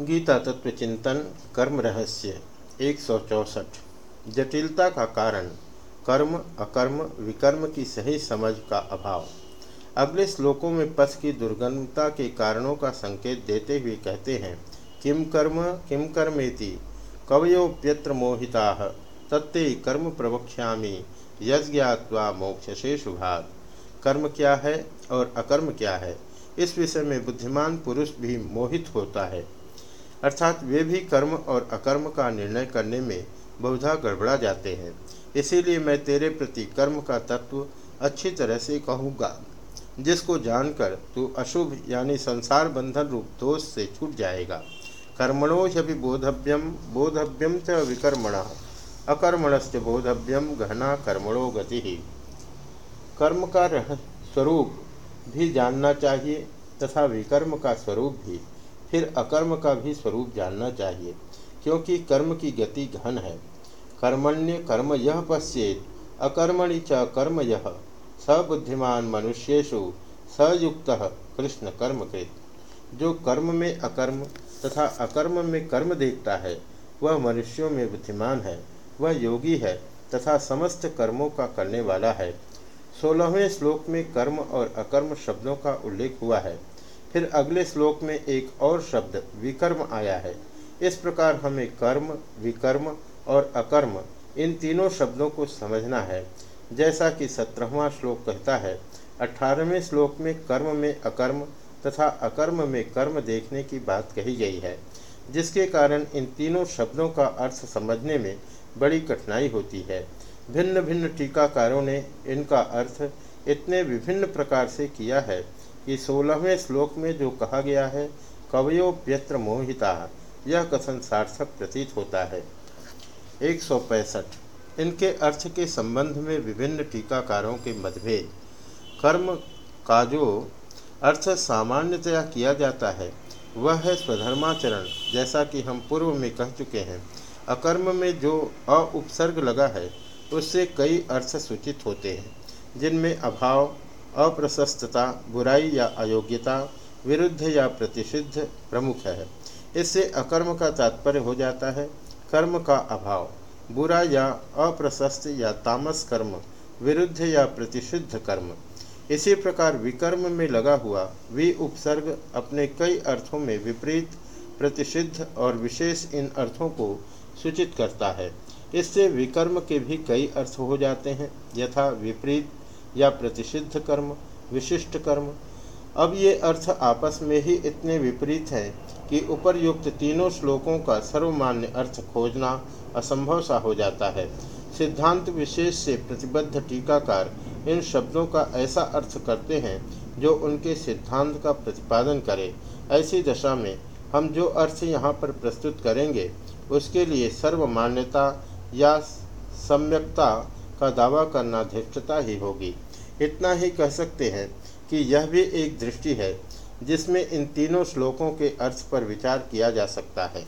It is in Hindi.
गीता तत्व चिंतन कर्म रहस्य एक जटिलता का कारण कर्म, अकर्म, विकर्म की सही समझ का अभाव। अगले श्लोकों में पथ की दुर्गमता के कारणों का संकेत देते हुए कहते हैं, किम कर्म, किम कर्मेति कवयोप्यत्र मोहिता, तत्ते कर्म प्रवक्ष्यामी, यज्ञात्वा मोक्ष से शुभात। कर्म क्या है और अकर्म क्या है? इस विषय में बुद्धिमान पुरुष भी मोहित होता है। अर्थात वे भी कर्म और अकर्म का निर्णय करने में बहुधा गड़बड़ा जाते हैं। इसीलिए मैं तेरे प्रति कर्म का तत्व अच्छी तरह से कहूँगा। जिसको जानकर तू अशुभ यानी संसार बंधन रूप दोष से छूट जाएगा। कर्मणो यदि बोधव्यम बोधव्यम च विकर्मण, अकर्मणश्च बोधव्यम गहना कर्मणो गति। ही कर्म का स्वरूप भी जानना चाहिए तथा विकर्म का स्वरूप भी। फिर अकर्म का भी स्वरूप जानना चाहिए, क्योंकि कर्म की गति घन है। कर्मण्य कर्म यह पश्चेत अकर्मणि च कर्म यह सबुद्धिमान मनुष्येशु सयुक्त कृष्ण कर्म कृत। जो कर्म में अकर्म तथा अकर्म में कर्म देखता है, वह मनुष्यों में बुद्धिमान है, वह योगी है तथा समस्त कर्मों का करने वाला है। सोलहवें श्लोक में कर्म और अकर्म शब्दों का उल्लेख हुआ है। फिर अगले श्लोक में एक और शब्द, विकर्म आया है। इस प्रकार हमें कर्म, विकर्म और अकर्म, इन तीनों शब्दों को समझना है। जैसा कि सत्रहवा श्लोक कहता है, अठारहवें श्लोक में कर्म में अकर्म तथा अकर्म में कर्म देखने की बात कही गई है, जिसके कारण इन तीनों शब्दों का अर्थ समझने में बड़ी कठिनाई होती है। भिन्न भिन्न टीकाकारों ने इनका अर्थ इतने विभिन्न प्रकार से किया है कि सोलहवें श्लोक में जो कहा गया है कवयोप्यत्र मोहिता, यह कथन सार्थक प्रतीत होता है। एक सौ पैंसठ। इनके अर्थ के संबंध में विभिन्न टीकाकारों के मतभेद। कर्म का जो अर्थ सामान्यतया किया जाता है, वह है स्वधर्माचरण, जैसा कि हम पूर्व में कह चुके हैं। अकर्म में जो अउपसर्ग लगा है, उससे कई अर्थ सूचित होते हैं, जिनमें अभाव अप्रशस्तता, बुराई या अयोग्यता, विरुद्ध या प्रतिषिद्ध प्रमुख है। इससे अकर्म का तात्पर्य हो जाता है, कर्म का अभाव। बुरा या अप्रशस्त या तामस कर्म, विरुद्ध या प्रतिषिद्ध कर्म। इसी प्रकार विकर्म में लगा हुआ वि उपसर्ग अपने कई अर्थों में विपरीत, प्रतिषिद्ध और विशेष इन अर्थों को सूचित करता है। इससे विकर्म के भी कई अर्थ हो जाते हैं, यथा विपरीत या प्रतिषिद्ध कर्म, विशिष्ट कर्म। अब ये अर्थ आपस में ही इतने विपरीत हैं कि उपरयुक्त तीनों श्लोकों का सर्वमान्य अर्थ खोजना असंभव सा हो जाता है। सिद्धांत विशेष से प्रतिबद्ध टीकाकार इन शब्दों का ऐसा अर्थ करते हैं जो उनके सिद्धांत का प्रतिपादन करे। ऐसी दशा में हम जो अर्थ यहाँ पर प्रस्तुत करेंगे, उसके लिए सर्वमान्यता या सम्यकता का दावा करना धृष्टता ही होगी। इतना ही कह सकते हैं कि यह भी एक दृष्टि है, जिसमें इन तीनों श्लोकों के अर्थ पर विचार किया जा सकता है।